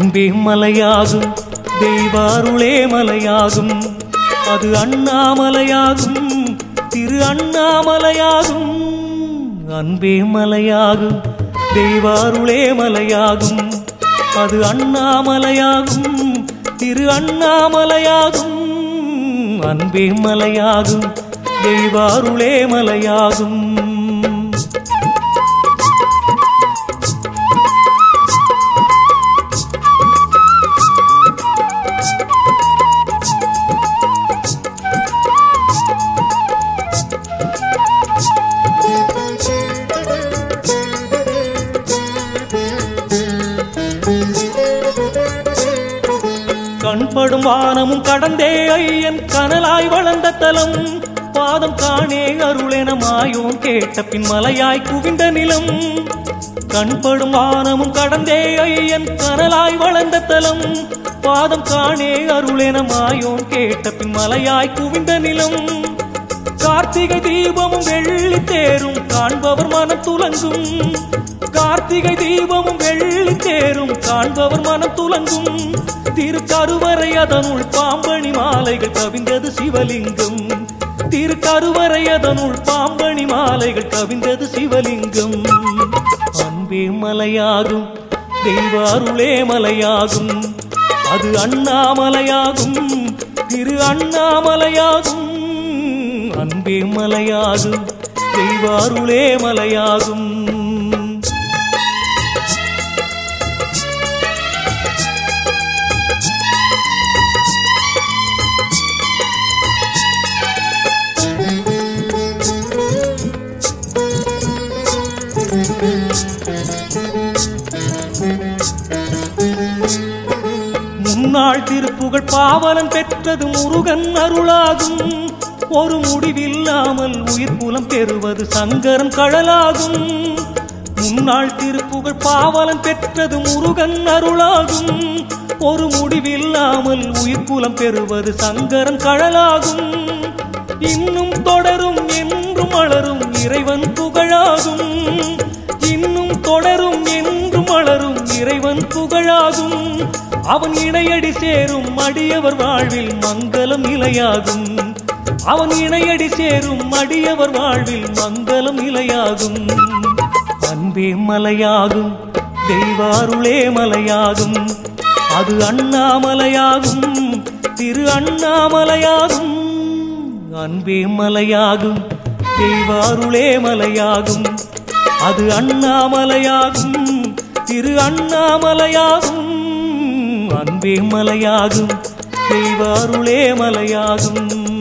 அன்பே மலையாகும் தெய்வாருளே மலையாகும் அது அண்ணாமலையாகும் திரு அண்ணாமலையாகும். அன்பே மலையாகும் தெய்வாருளே மலையாகும் அது அண்ணாமலையாகும் திரு அண்ணாமலையாகும். அன்பே மலையாகும் தெய்வாருளே மலையாகும். கண்படும் வானமும் கடந்தே ஐயன் கனலாய் வளர்ந்த தலம். பாதம் காணே அருளென மாயோன் கேட்ட பின் மலையாய் குவிந்த நிலம். கண்படும் வானமும் கடந்தே ஐயன் கனலாய் வளர்ந்த தலம். பாதம் காணே அருளென மாயோன் கேட்ட பின் மலையாய் குவிந்த நிலம். கார்த்திகை தீபமும் வெள்ளி தேரும் காண்பவர் மனம் துலங்கும். கார்த்திகை தீபமும் வெள்ளி தேரும். காண்பவர் மனம் துலங்கும். திருக்கருவறை அதனுள் பாம்பணி மாலைகள் கவிந்தது சிவலிங்கம். திருக்கருவறை அதனுள் பாம்பணி மாலைகள் கவிந்தது சிவலிங்கம். அன்பே மலையாகும் தெய்வாருளே மலையாகும். அது அண்ணாமலையாகும் திரு அண்ணாமலையாகும். அன்பே மலையாகும் தெய்வாருளே மலையாகும். முன்னாள் திருப்புகழ் பாவலன் பெற்றது முருகன் அருளாகும். ஒரு முடிவில்லாமல் உயிர் புலம் பெறுவது சங்கரன் கழலாகும் முன்னாள் திருப்புகழ் பாவலன் பெற்றது முருகன் அருளாகும். ஒரு முடிவில்லாமல் உயிர் புலம் பெறுவது சங்கரன் கழலாகும் இன்னும் தொடரும் என்றும் மலரும் இறைவன் புகழாகும். இன்னும் தொடரும் என்றும் மலரும் இறைவன் புகழாகும். அவன் இணையடி சேரும் அடியவர் வாழ்வில் மங்களம் நிலையாகும். அவன் இணையடி சேரும் அடியவர் வாழ்வில் மங்களம் நிலையாகும். அன்பே மலையாகும் தெய்வாருளே மலையாகும். அது அண்ணாமலையாகும் திரு அண்ணாமலையாகும். அன்பே மலையாகும் தெய்வாருளே மலையாகும். அது அண்ணாமலையாகும் திரு அண்ணாமலையாகும். அன்பே மலையாகும் தெய்வாருளே மலையாகும்.